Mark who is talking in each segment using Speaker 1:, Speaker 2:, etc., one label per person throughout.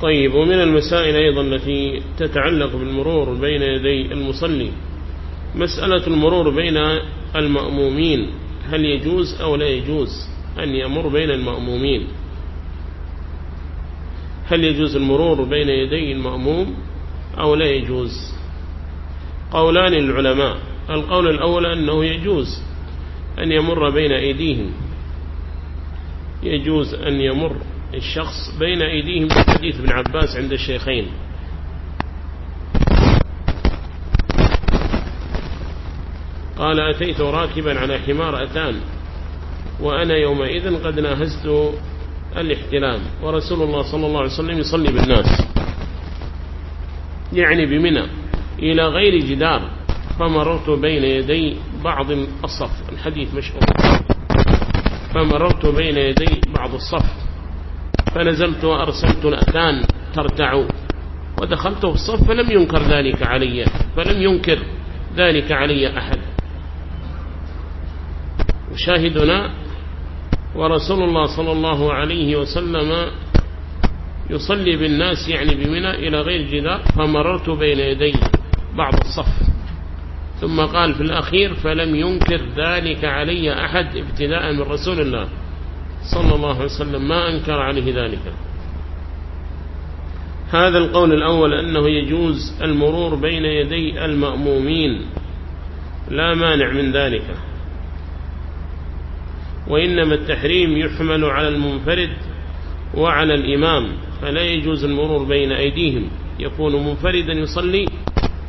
Speaker 1: طيب ومن المسائل أيضا التي تتعلق بالمرور بين يدي المصلي. مسألة المرور بين المأمومين هل يجوز أو لا يجوز أن يمر بين المأمومين؟ هل يجوز المرور بين يدي المأموم أو لا يجوز؟ قولان العلماء. القول الأول أنه يجوز أن يمر بين أيديهم. يجوز أن يمر الشخص بين أيديهم حديث ابن عباس عند الشيخين. قال أتيت راكبا على حمار أتان وأنا يومئذ قد ناهزت الاحتلام ورسول الله صلى الله عليه وسلم يصلي بالناس يعني بمنى إلى غير جدار فمررت بين يدي بعض الصف. الحديث مشهور. فمررت بين يدي بعض الصف. فنزلت وأرسلت الأتان ترتع ودخلت في الصف فلم ينكر ذلك علي فلم ينكر ذلك علي أحد. وشاهدنا ورسول الله صلى الله عليه وسلم يصلي بالناس يعني بمنى إلى غير جدار فمررت بين يدي بعض الصف. ثم قال في الأخير فلم ينكر ذلك علي أحد ابتداء من رسول الله. صلى الله عليه وسلم ما أنكر عليه ذلك. هذا القول الأول أنه يجوز المرور بين يدي المأمومين لا مانع من ذلك. وإنما التحريم يحمل على المنفرد وعلى الإمام فلا يجوز المرور بين أيديهم. يكون منفردا يصلي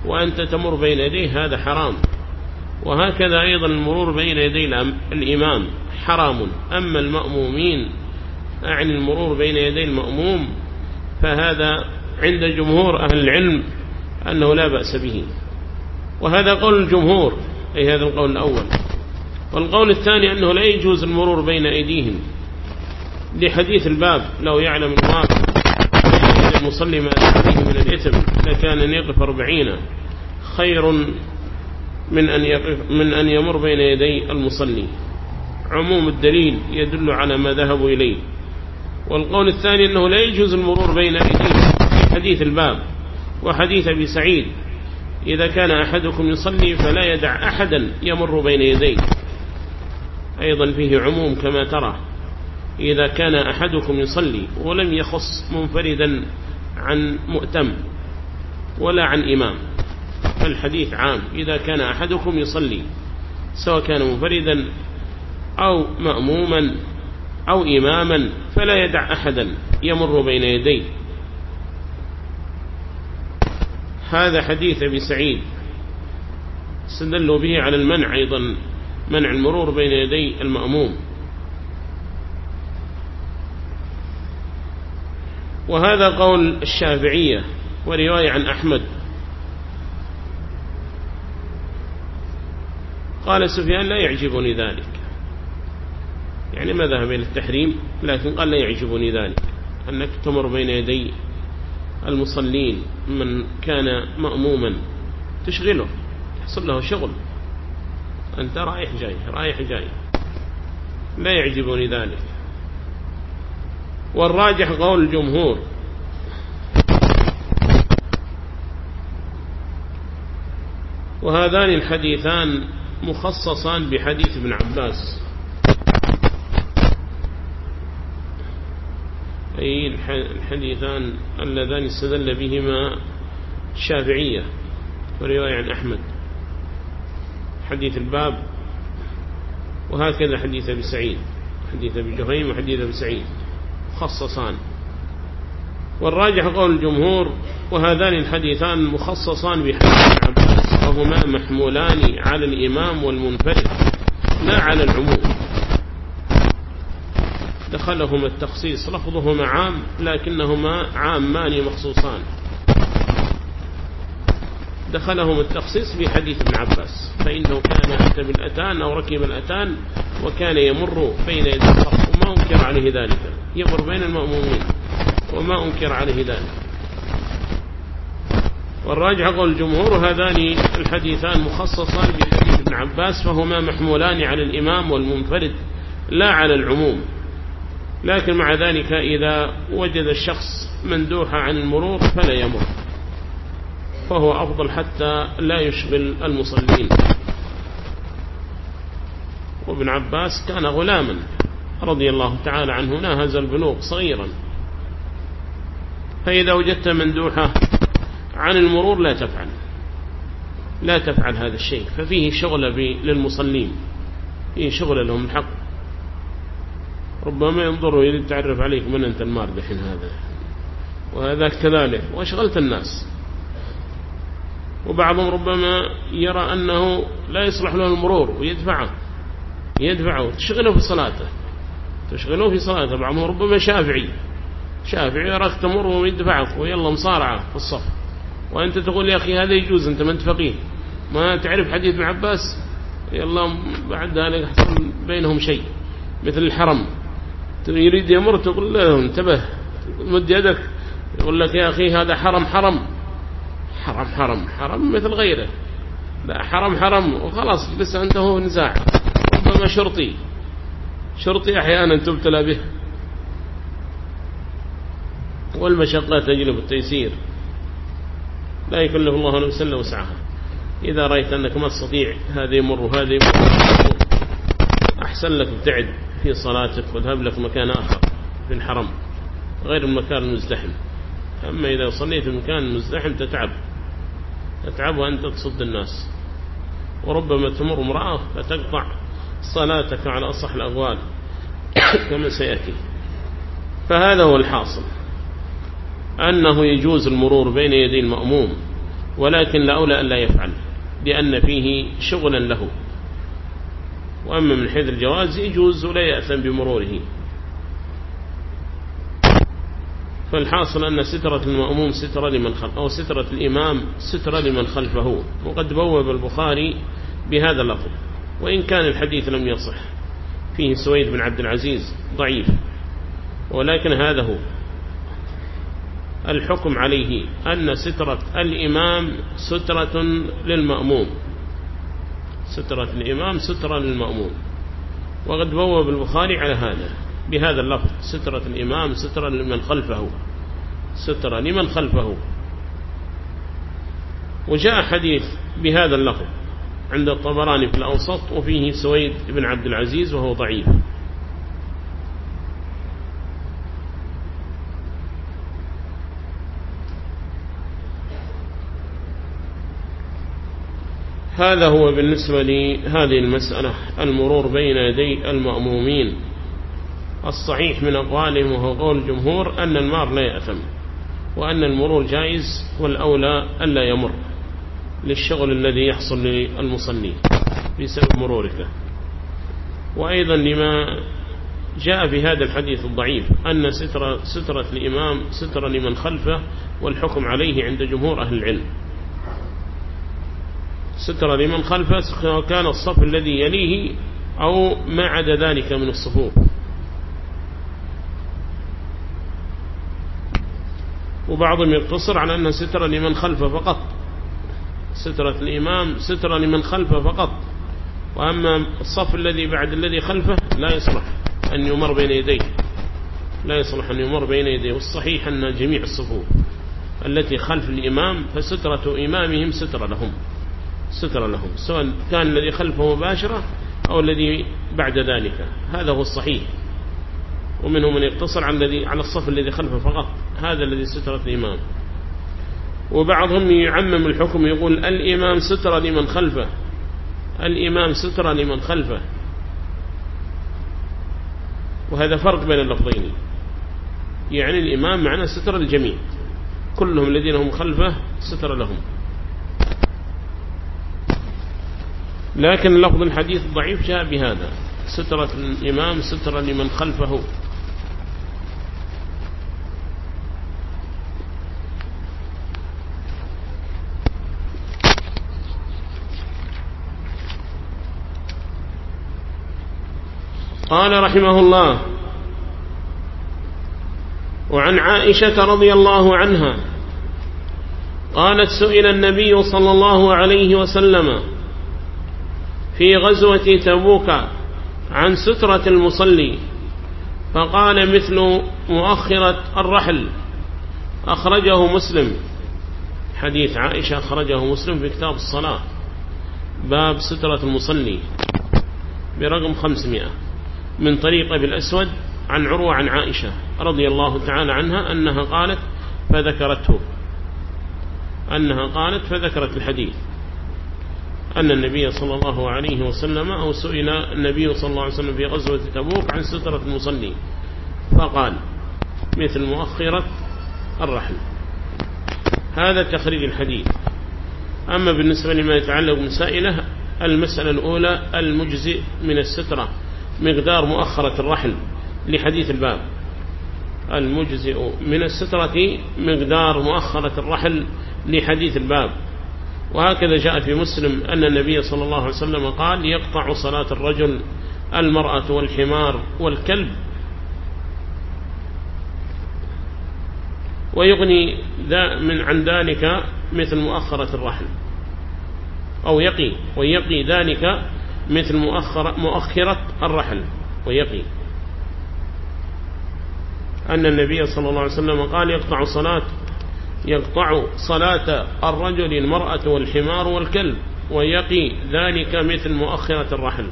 Speaker 1: وأنت تمر بين يديه هذا حرام. وهكذا أيضا المرور بين يدي الإمام. حرام. أما المأمومين أعني المرور بين يدي المأموم فهذا عند جمهور أهل العلم أنه لا بأس به. وهذا قول الجمهور أي هذا القول الأول. والقول الثاني أنه لا يجوز المرور بين أيديهم. لحديث الباب لو يعلم الواقع المصلي ما فيه من الإثم لكان أن يقف أربعين خير من أن, يقف من أن يمر بين يدي المصلي. عموم الدليل يدل على ما ذهبوا إليه. والقول الثاني أنه لا يجوز المرور بين أيديه في حديث الباب وحديث أبي سعيد. إذا كان أحدكم يصلي فلا يدع أحدا يمر بين يديه. أيضا فيه عموم كما ترى. إذا كان أحدكم يصلي ولم يخص منفردا عن مؤتم ولا عن إمام فالحديث عام. إذا كان أحدكم يصلي سواء كان منفردا أو مأموما أو إماما فلا يدع أحدا يمر بين يديه. هذا حديث أبي سعيد استدلوا به على المنع أيضا منع المرور بين يدي المأموم. وهذا قول الشافعية ورواية عن أحمد. قال سفيان لا يعجبني ذلك. يعني ما ذهب إلى التحريم؟ لكن قال لا يعجبني ذلك. أنك تمر بين يدي المصلين من كان مأموما تشغله يحصل له شغل. أنت رايح جاي رايح جاي. لا يعجبني ذلك. والراجح قول الجمهور. وهذان الحديثان مخصصان بحديث ابن عباس. أي الحديثان اللذان استدل بهما الشافعية ورواية عن أحمد. حديث الباب وهكذا حديث أبي سعيد حديث أبي جهيم وحديث أبي سعيد مخصصان. والراجح قول الجمهور وهذان الحديثان مخصصان بحديث عباس وهما محمولان على الإمام والمنفرد لا على العموم. دخلهما التخصيص لفظهما عام لكنهما عامان مخصوصان. دخلهم التخصيص في حديث ابن عباس فإنه كان أتى بالأتان أو ركب الأتان وكان يمر بين يدي الصف وما أنكر عليه ذلك. يمر بين المأمومين وما أنكر عليه ذلك. والراجع قول الجمهور هذان الحديثان مخصصان بحديث ابن عباس فهما محمولان على الإمام والمنفرد لا على العموم. لكن مع ذلك إذا وجد الشخص مندوحة عن المرور فلا يمر. فهو أفضل حتى لا يشغل المصلين. وابن عباس كان غلاما رضي الله تعالى عنه ناهز البلوغ صغيرا. فإذا وجدت مندوحة عن المرور لا تفعل. لا تفعل هذا الشيء. ففيه شغل للمصلين. فيه شغل لهم الحق. ربما ينظروا يريد تعرف عليك من أنت المار دحين هذا. وهذا كذلك. واشغلت الناس. وبعضهم ربما يرى أنه لا يصلح له المرور ويدفعه. يدفعه. تشغله في صلاته. تشغله في صلاته. بعضهم ربما شافعي. شافعي يراك تمر ويدفعك ويلا مصارعة في الصف. وأنت تقول يا أخي هذا يجوز. أنت ما أنت فقيه. ما تعرف حديث ابن عباس؟ يلا بعد ذلك حصل بينهم شيء. مثل الحرم. يريد يمر تقول له انتبه. مد يدك. يقول لك يا أخي هذا حرم حرم. حرم حرم حرم مثل غيره. لا حرم حرم. وخلاص بس انتهوا نزاع. ربما شرطي. شرطي أحيانا تبتلى به. والمشقة تجلب التيسير. لا يكلف الله نفسا إلا وسعها. إذا رأيت أنك ما تستطيع هذا يمر وهذا يمر أحسن لك ابتعد. في صلاتك واذهب لك مكان آخر في الحرم غير المكان المزدحم. أما إذا صليت في مكان مزدحم تتعب. تتعب وأنت تصد الناس. وربما تمر امرأة فتقطع صلاتك على أصح الأغوال كما سيأتي. فهذا هو الحاصل. أنه يجوز المرور بين يدي المأموم ولكن لأولى أن لا يفعل لأن فيه شغلا له. وأما من حيث الجواز يجوز ولا يأثم بمروره. فالحاصل أن سترة المأموم سترة لمن خلف أو سترة الإمام سترة لمن خلفه. وقد بوب البخاري بهذا اللفظ. وإن كان الحديث لم يصح فيه سويد بن عبد العزيز ضعيف. ولكن هذا هو. الحكم عليه أن سترة الإمام سترة للمأموم. سترة الإمام سترة للمأموم. وقد بوب البخاري على هذا بهذا اللفظ سترة الإمام سترة لمن خلفه. سترة لمن خلفه. وجاء حديث بهذا اللفظ عند الطبراني في الأوسط وفيه سويد بن عبد العزيز وهو ضعيف. هذا هو بالنسبة لهذه المسألة المرور بين يدي المأمومين. الصحيح من أقوالهم وهو قول الجمهور أن المار لا يأثم وأن المرور جائز والأولى ألا يمر للشغل الذي يحصل للمصلي بسبب مرورك. وأيضا لما جاء في هذا الحديث الضعيف أن سترة, سترة الإمام سترة لمن خلفه والحكم عليه عند جمهور أهل العلم. سترة لمن خلفه سواء كان الصف الذي يليه أو ما عدا ذلك من الصفوف. وبعضهم يقتصر على أن سترة لمن خلفه فقط. سترة الإمام سترة لمن خلفه فقط. وأما الصف الذي بعد الذي خلفه لا يصلح أن يمر بين يديه. لا يصلح أن يمر بين يديه. والصحيح أن جميع الصفوف التي خلف الإمام فسترة إمامهم سترة لهم. سترة لهم سواء كان الذي خلفه مباشرة أو الذي بعد ذلك. هذا هو الصحيح. ومنهم من يقتصر على الذي على الصف الذي خلفه فقط. هذا الذي سترة الإمام. وبعضهم يعمم الحكم يقول الإمام سترة لمن خلفه. الإمام سترة لمن خلفه. وهذا فرق بين اللفظين. يعني الإمام معنى سترة الجميع. كلهم الذين هم خلفه سترة لهم. لكن لفظ الحديث ضعيف جاء بهذا. سترة الإمام سترة لمن خلفه. قال رحمه الله وعن عائشة رضي الله عنها قالت سئل النبي صلى الله عليه وسلم في غزوة تبوك عن سترة المصلي فقال مثل مؤخرة الرحل أخرجه مسلم. حديث عائشة أخرجه مسلم في كتاب الصلاة. باب سترة المصلي برقم خمسمائة. من طريق أبي الأسود عن عروة عن عائشة رضي الله تعالى عنها أنها قالت فذكرته. أنها قالت فذكرت الحديث. أن النبي صلى الله عليه وسلم أو سئل النبي صلى الله عليه وسلم في غزوة تبوك عن سترة المصلي فقال مثل مؤخرة الرحل. هذا تخريج الحديث. أما بالنسبة لما يتعلق بمسائله المسألة الأولى المجزئ من السترة مقدار مؤخرة الرحل لحديث الباب. المجزئ من السترة مقدار مؤخرة الرحل لحديث الباب. وهكذا جاء في مسلم أن النبي صلى الله عليه وسلم قال يقطع صلاة الرجل المرأة والحمار والكلب. ويغني من عن ذلك مثل مؤخرة الرحل. أو يقي ويقي ذلك مثل مؤخرة, مؤخرة الرحل. ويقي. أن النبي صلى الله عليه وسلم قال يقطع صلاة يقطع صلاة الرجل المرأة والحمار والكلب ويقي ذلك مثل مؤخرة الرحل.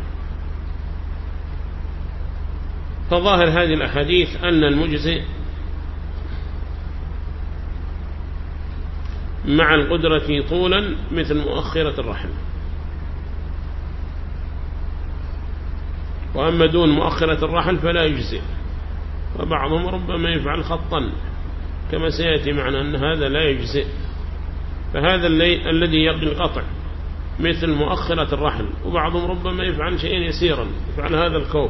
Speaker 1: فظاهر هذه الأحاديث أن المجزئ مع القدرة طولا مثل مؤخرة الرحل. وأما دون مؤخرة الرحل فلا يجزئ وبعضهم ربما يفعل خطا. كما سيأتي معنا أن هذا لا يجزئ. فهذا الذي يقي القطع مثل مؤخرة الرحل وبعضهم ربما يفعل شيئا يسيرا يفعل هذا الكوب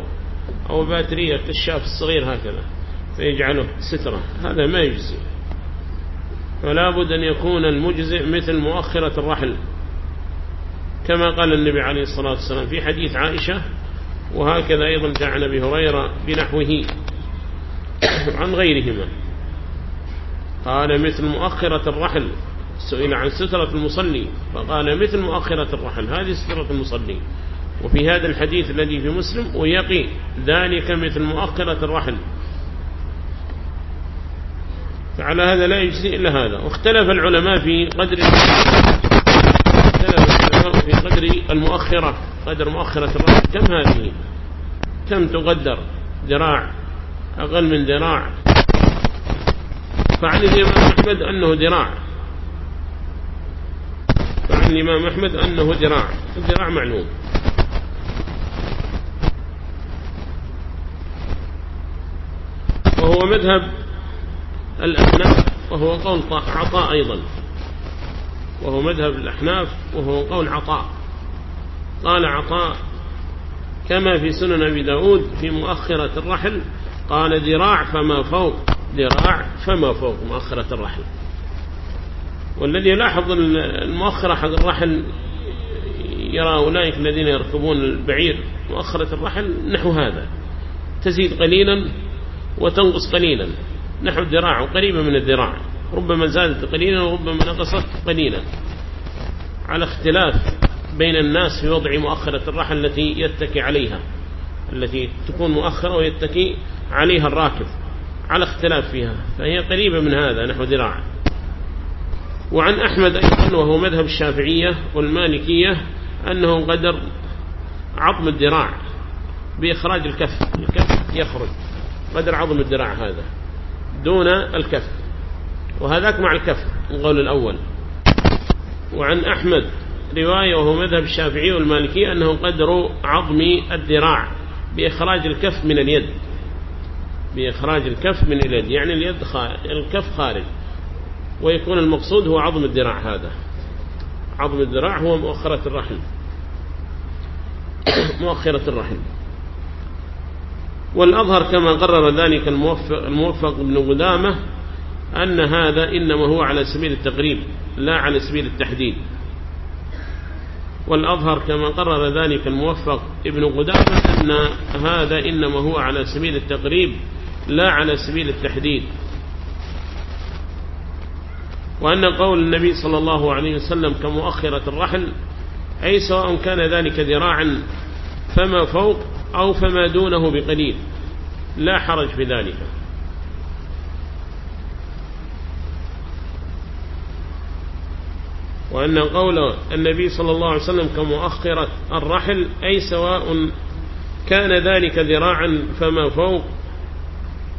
Speaker 1: أو باترية كشاف الصغير هكذا فيجعله سترة هذا ما يجزئ. فلا بد أن يكون المجزئ مثل مؤخرة الرحل. كما قال النبي عليه الصلاة والسلام في حديث عائشة وهكذا أيضا جاء عن أبي هريرة بنحوه عن غيرهما. قال مثل مؤخرة الرحل. سئل عن سترة المصلي فقال مثل مؤخرة الرحل هذه سترة المصلي. وفي هذا الحديث الذي في مسلم ويقي ذلك مثل مؤخرة الرحل. فعلى هذا لا يجزي إلا هذا. واختلف العلماء في قدر في قدر المؤخرة قدر مؤخرة الرحل. كم هذه؟ كم تقدر؟ ذراع أقل من ذراع. فعن الإمام أحمد أنه ذراع. فعن الإمام أحمد أنه ذراع. الذراع معلوم. وهو مذهب الأحناف وهو قول عطاء أيضا. وهو مذهب الأحناف وهو قول عطاء. قال عطاء كما في سنن أبي داود في مؤخرة الرحل قال ذراع فما فوق. ذراع فما فوق مؤخرة الرحل. والذي يلاحظ المؤخرة حق الرحل يرى أولئك الذين يركبون البعير مؤخرة الرحل نحو هذا. تزيد قليلا وتنقص قليلا. نحو الذراع وقريبة من الذراع. ربما زادت قليلا وربما نقصت قليلا. على اختلاف بين الناس في وضع مؤخرة الرحل التي يتكي عليها. التي تكون مؤخرة ويتكي عليها الراكب. على اختلاف فيها فهي قريبة من هذا نحو ذراع. وعن أحمد أيضا وهو مذهب الشافعية والمالكية أنه قدر عظم الذراع بإخراج الكف الكف يخرج قدر عظم الذراع هذا دون الكف. وهذاك مع الكف القول الأول. وعن أحمد رواية وهو مذهب الشافعي والمالكي أنه قدر عظم الذراع بإخراج الكف من اليد. بإخراج الكف من اليد يعني اليد الكف خارج. ويكون المقصود هو عظم الذراع هذا. عظم الذراع هو مؤخرة الرحم. مؤخرة الرحم. والأظهر كما قرر ذلك الموفق, الموفق ابن قدامة أن هذا إنما هو على سبيل التقريب لا على سبيل التحديد. والأظهر كما قرر ذلك الموفق ابن قدامة أن هذا إنما هو على سبيل التقريب لا على سبيل التحديد. وأن قول النبي صلى الله عليه وسلم كمؤخرة الرحل أي سواء كان ذلك ذراعا فما فوق أو فما دونه بقليل. لا حرج في ذلك. وأن قول النبي صلى الله عليه وسلم كمؤخرة الرحل أي سواء كان ذلك ذراعا فما فوق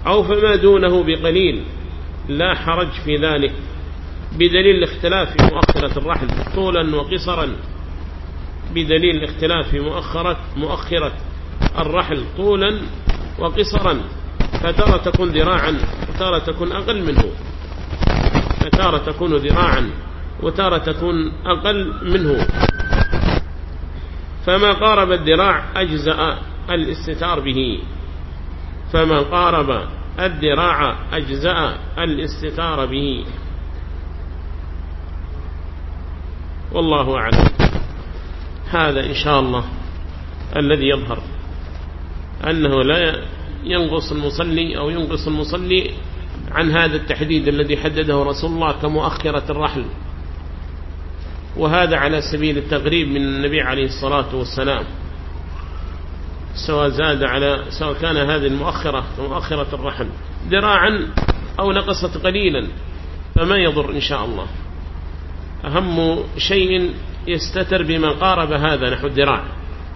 Speaker 1: أو فما دونه بقليل لا حرج في ذلك بدليل الاختلاف في مؤخرة الرحل طولا وقصرا بدليل الاختلاف في مؤخرة, مؤخرة الرحل طولا وقصرا فترى تكون ذراعا وترى تكون أقل منه فترى تكون ذراعا وتارة تكون أقل منه. فما قارب الذراع أجزأ الاستتار به فما قارب الذراع أجزاء الاستتار به. والله أعلم. هذا إن شاء الله الذي يظهر. أنه لا ينقص المصلي أو ينقص المصلي عن هذا التحديد الذي حدده رسول الله كمؤخرة الرحل. وهذا على سبيل التغريب من النبي عليه الصلاة والسلام. سواء زاد على سواء كان هذه المؤخرة مؤخرة الرحم ذراعا أو نقصت قليلا فما يضر إن شاء الله. أهم شيء يستتر بما قارب هذا نحو الذراع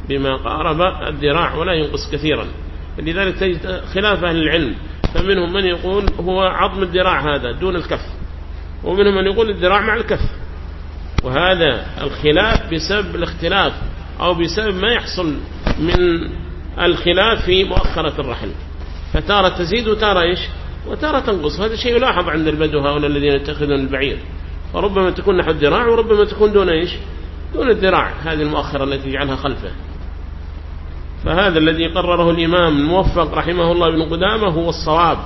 Speaker 1: بما قارب الذراع ولا ينقص كثيرا. لذلك تجد خلاف أهل العلم فمنهم من يقول هو عظم الذراع هذا دون الكف ومنهم من يقول الذراع مع الكف. وهذا الخلاف بسبب الاختلاف أو بسبب ما يحصل من الخلاف في مؤخرة الرحل. فتارة تزيد وتارة إيش؟ وتارة تنقص. هذا شيء يلاحظ عند البدو هؤلاء الذين يتخذون البعير. فربما تكون نحو الذراع وربما تكون دون إيش؟ دون الذراع. هذه المؤخرة التي يجعلها خلفه. فهذا الذي قرره الإمام الموفق رحمه الله بن قدامة هو الصواب.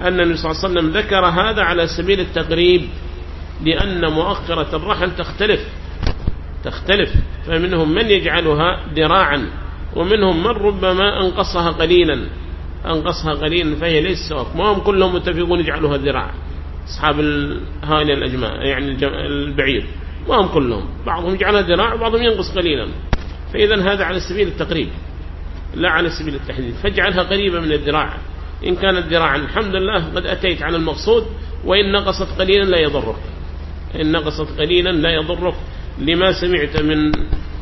Speaker 1: أن النبي صلى الله عليه وسلم ذكر هذا على سبيل التقريب لأن مؤخرة الرحل تختلف. تختلف. فمنهم من يجعلها ذراعا. ومنهم من ربما أنقصها قليلا أنقصها قليلا فهي ليس سواء ما هم كلهم متفقون يجعلوها ذراع أصحاب هاي الأجماع يعني البعير. ما هم كلهم. بعضهم يجعلها ذراع وبعضهم ينقص قليلا. فإذا هذا على سبيل التقريب لا على سبيل التحديد. فاجعلها قريبة من الذراع. إن كانت ذراعا الحمد لله قد أتيت على المقصود وإن نقصت قليلا لا يضرك. إن نقصت قليلا لا يضرك. لما سمعت من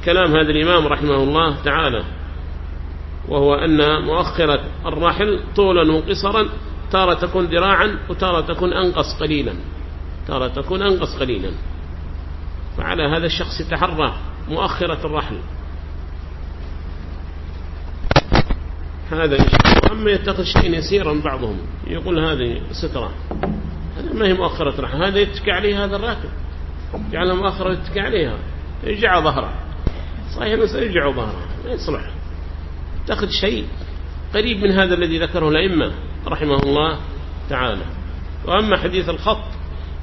Speaker 1: كلام هذا الإمام رحمه الله تعالى وهو أن مؤخرة الرحل طولا وقصرا تارة تكون ذراعا وتارة تكون أنقص قليلا. تارة تكون أنقص قليلا. فعلى هذا الشخص يتحرى مؤخرة الرحل. هذا أما يتخذ شيء يسيرا بعضهم يقول هذه سترة. هذا ما هي مؤخرة رحل هذا يتكى عليه هذا الراكب. جعلها مؤخرة يتكى عليها. يرجع ظهره. صحيح بس يرجع ظهره. ما يصلح. تأخذ شيء قريب من هذا الذي ذكره الأئمة رحمه الله تعالى. وأما حديث الخط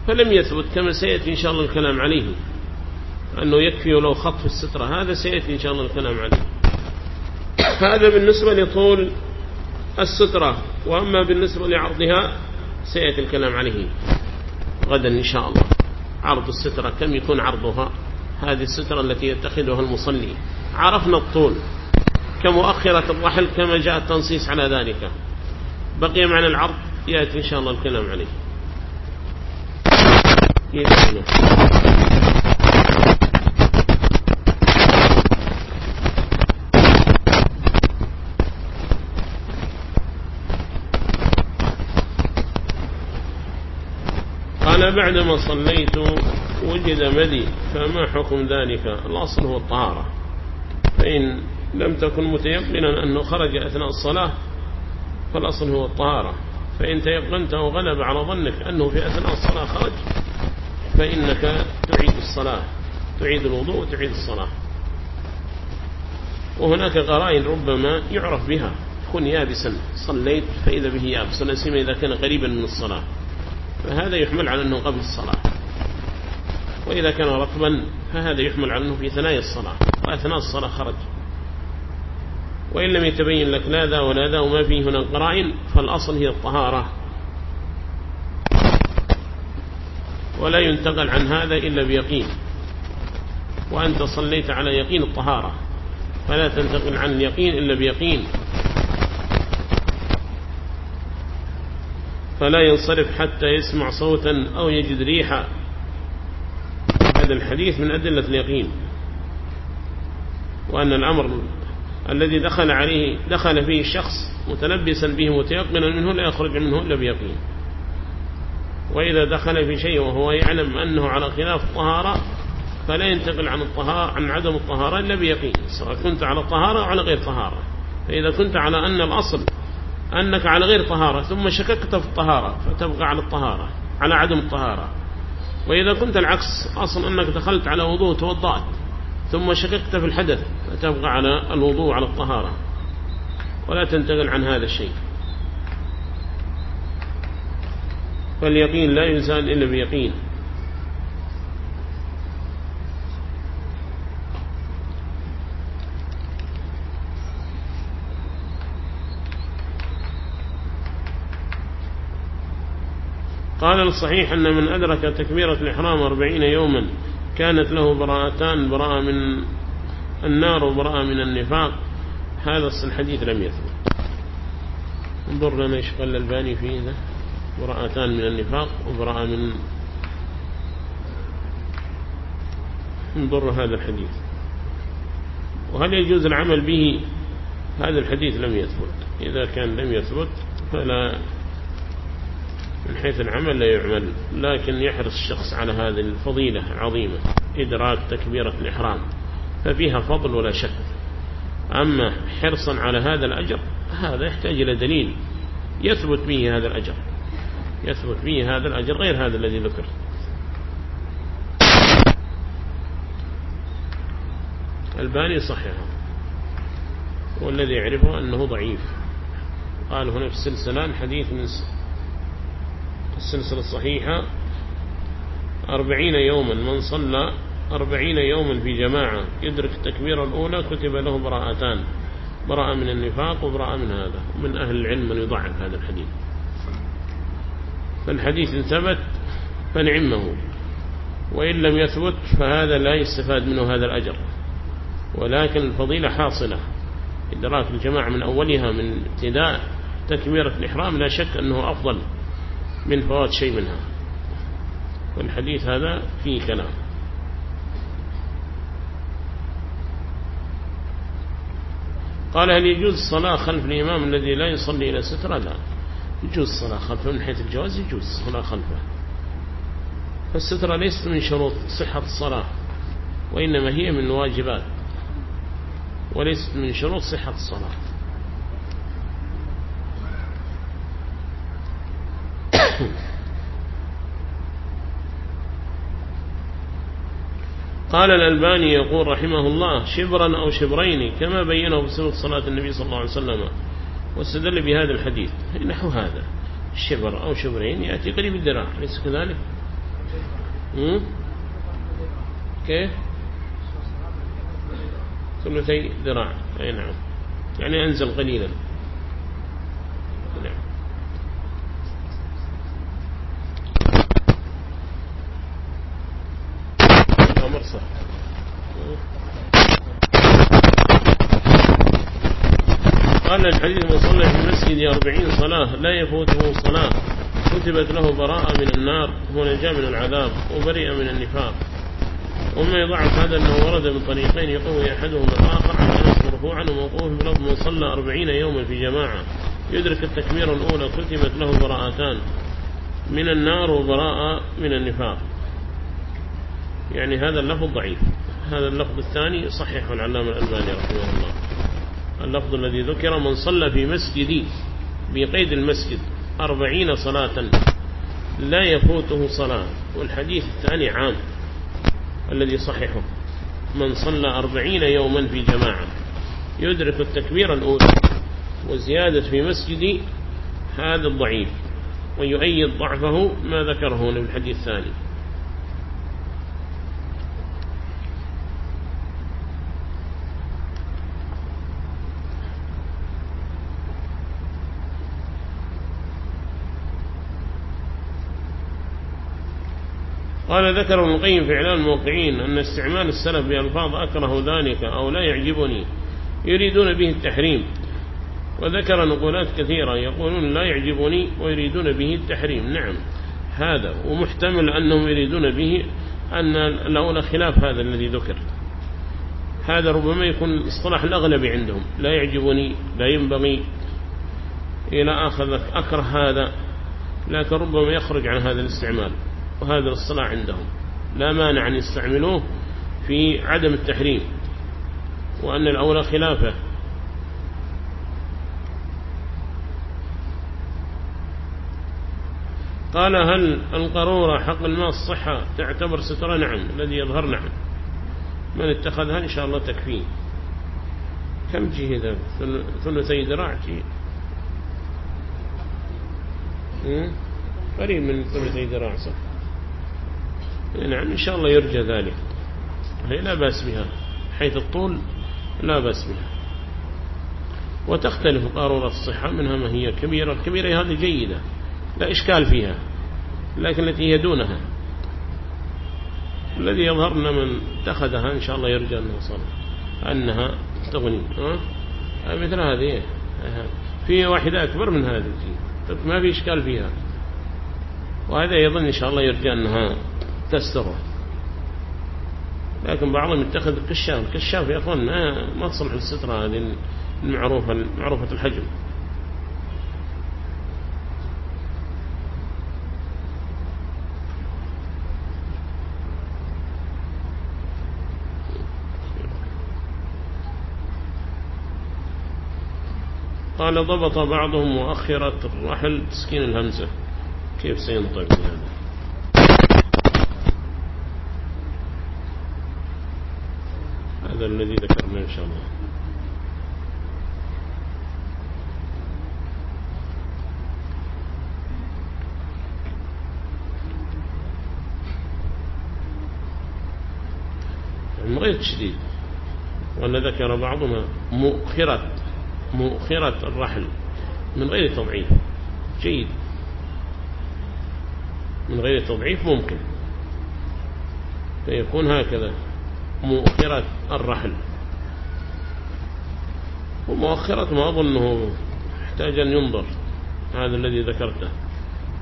Speaker 1: فلم يثبت كما سيأتي إن شاء الله الكلام عليه. أنه يكفي لو خط في السترة. هذا سيأتي إن شاء الله الكلام عليه. هذا بالنسبة لطول السترة. وأما بالنسبة لعرضها سيأتي الكلام عليه غدا إن شاء الله. عرض السترة كم يكون عرضها؟ هذه السترة التي يتخذها المصلي. عرفنا الطول. كمؤخرة الرحل كما جاء التنصيص على ذلك. بقي معنى العرض يأتي إن شاء الله الكلام عليه. قال بعدما صليت وجد مدي فما حكم ذلك؟ الأصل هو الطهارة. فإن لم تكن متيقنا أنه خرج أثناء الصلاة فالأصل هو الطهارة. فإن تيقنت وغلب على ظنك أنه في أثناء الصلاة خرج فإنك تعيد الصلاة تعيد الوضوء وتعيد الصلاة. وهناك قرائن ربما يعرف بها. كن يابسا صليت فإذا به يابس. ونسيم إذا كان قريبا من الصلاة. فهذا يحمل على أنه قبل الصلاة. وإذا كان رطبا فهذا يحمل على أنه في ثنايا الصلاة. وأثناء الصلاة خرج. وإن لم يتبين لك لا ذا ولا ذا وما فيه هنا قرائن فالأصل هي الطهارة. ولا ينتقل عن هذا إلا بيقين. وأنت صليت على يقين الطهارة. فلا تنتقل عن اليقين إلا بيقين. فلا ينصرف حتى يسمع صوتا أو يجد ريحا. هذا الحديث من أدلة اليقين. وأن الأمر الذي دخل عليه دخل فيه الشخص متلبسا به متيقنا منه لا يخرج منه إلا بيقين. وإذا دخل في شيء وهو يعلم أنه على خلاف الطهارة فلا ينتقل عن الطهارة عن عدم الطهارة إلا بيقين. سواء كنت على الطهارة أو على غير طهارة. فإذا كنت على أن الأصل أنك على غير طهارة ثم شككت في الطهارة فتبقى على الطهارة على عدم الطهارة. وإذا كنت العكس أصل أنك دخلت على وضوء توضأت. ثم شككت في الحدث فتبقى على الوضوء على الطهارة. ولا تنتقل عن هذا الشيء. فاليقين لا يزال إلا بيقين. قال الصحيح أن من أدرك تكبيرة الإحرام أربعين يوما كانت له براءتان براءة من النار وبراءة من النفاق. هذا الحديث لم يثبت. انظر لنا إيش قال الباني فيه ذا. براءتان من النفاق وبراءة من انظر هذا الحديث. وهل يجوز العمل به؟ هذا الحديث لم يثبت. إذا كان لم يثبت فلا من حيث العمل لا يعمل لكن يحرص الشخص على هذه الفضيلة عظيمة إدراك تكبيرة الإحرام ففيها فضل ولا شك. أما حرصا على هذا الأجر هذا يحتاج إلى دليل. يثبت به هذا الأجر. يثبت به هذا الأجر غير هذا الذي ذكر. الباني صحيحه والذي يعرفه أنه ضعيف. قال هنا في السلسلة الحديث من السلسلة الصحيحة أربعين يوما من صلى أربعين يوما في جماعة يدرك التكبير الأولى كتب له براءتان براءة من النفاق وبراءة من هذا ومن أهل العلم من يضعف هذا الحديث. فالحديث إن ثبت فنعمه وإن لم يثبت فهذا لا يستفاد منه هذا الأجر. ولكن الفضيلة حاصلة إدراك الجماعة من أولها من ابتداء تكبيرة الإحرام لا شك أنه أفضل. من فوات شيء منها. والحديث هذا فيه كلام. قال هل يجوز الصلاة خلف الإمام الذي لا يصلي إلى سترة لا. يجوز الصلاة خلفه. من حيث الجواز يجوز الصلاة خلفه. فالسترة ليست من شروط صحة الصلاة وإنما هي من الواجبات وليست من شروط صحة الصلاة. قال الألباني يقول رحمه الله شبرا أو شبرين كما بينه بسبب صلاة النبي صلى الله عليه وسلم واستدل بهذا الحديث. نحو هذا؟ شبر أو شبرين يأتي قريب الدراع ليس كذلك؟ كيف؟ ثلثي ذراع أي نعم. يعني أنزل قليلا نعم قال الحديث من صلى في المسجد أربعين صلاة لا يفوته صلاة. كتبت له براءة من النار ونجا من العذاب وبرئ من النفاق. وما يضعف هذا أنه ورد من طريقين يقوي أحدهما الآخر عن أنس مرفوعا وموقوف بلفظ من صلى أربعين يوما في جماعة. يدرك التكبير الأولى كتبت له براءتان من النار وبراءة من النفاق. يعني هذا اللفظ ضعيف. هذا اللفظ الثاني صحيح العلامة الألباني رحمه الله. اللفظ الذي ذكر من صلى في مسجدي بقيد المسجد أربعين صلاة لا يفوته صلاة. والحديث الثاني عام الذي صححه. من صلى أربعين يوما في جماعة يدرك التكبير الأولى وزيادة في مسجدي هذا الضعيف ويؤيد ضعفه ما ذكره في الحديث الثاني. قال ذكر ابن القيم في إعلان الموقعين أن استعمال السلف بألفاظ أكره ذلك أو لا يعجبني يريدون به التحريم. وذكر نقولات كثيرة يقولون لا يعجبني ويريدون به التحريم. نعم هذا ومحتمل أنهم يريدون به أن الأولى خلاف هذا الذي ذكر. هذا ربما يكون الاصطلاح الأغلبي عندهم. لا يعجبني لا ينبغي إلى آخذ أكره هذا لكن ربما يخرج عن هذا الاستعمال. وهذا الاصطلاح عندهم. لا مانع أن يستعملوه في عدم التحريم وأن الأولى خلافه. قال هل القرورة حق الماء الصحة تعتبر سترة؟ نعم الذي يظهر نعم. من اتخذها إن شاء الله تكفيه كم هذا ثلثي ذراع جي قريب من ثلثي ذراع صح. نعم إن شاء الله يرجى ذلك. لا بأس بها حيث الطول لا بأس بها. وتختلف قارورة الصحة منها ما هي كبيرة. الكبيرة هذه جيدة لا إشكال فيها لكن التي هي دونها. الذي يظهرنا من اتخذها إن شاء الله يرجى أنها صار أنها تغني. أه؟ مثل هذه. في واحدة أكبر من هذه. ما في إشكال فيها. وهذا يظن إن شاء الله يرجى أنها تستره. لكن بعضهم يتخذ الكشاف الكشاف يا أخوان ما تصلح السترة هذه المعروفة معروفة الحجم. قال ضبط بعضهم مؤخرة الرحل تسكين الهمزة. كيف سينطق؟ هذا هذا الذي ذكرنا إن شاء الله. من غير تشديد وأن ذكر بعضهم مؤخرة مؤخرة الرحل من غير تضعيف. جيد. من غير تضعيف ممكن. فيكون هكذا. مؤخرة الرحل. ومؤخرة ما أظنه يحتاج أن ينظر هذا الذي ذكرته.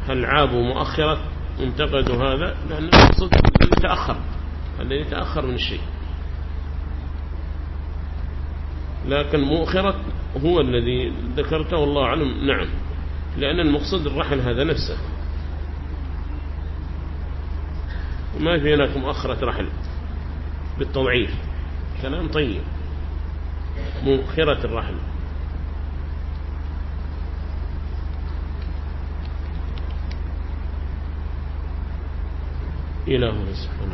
Speaker 1: هل عاب مؤخرة انتقدوا هذا؟ لأن المقصود الذي تأخر. الذي تأخر من الشيء لكن مؤخرة هو الذي ذكرته والله أعلم. نعم. لأن المقصود الرحل هذا نفسه. وما في هناك مؤخرة رحل. بالتضعيف. كلام طيب. مؤخرة الرحل إله سبحانه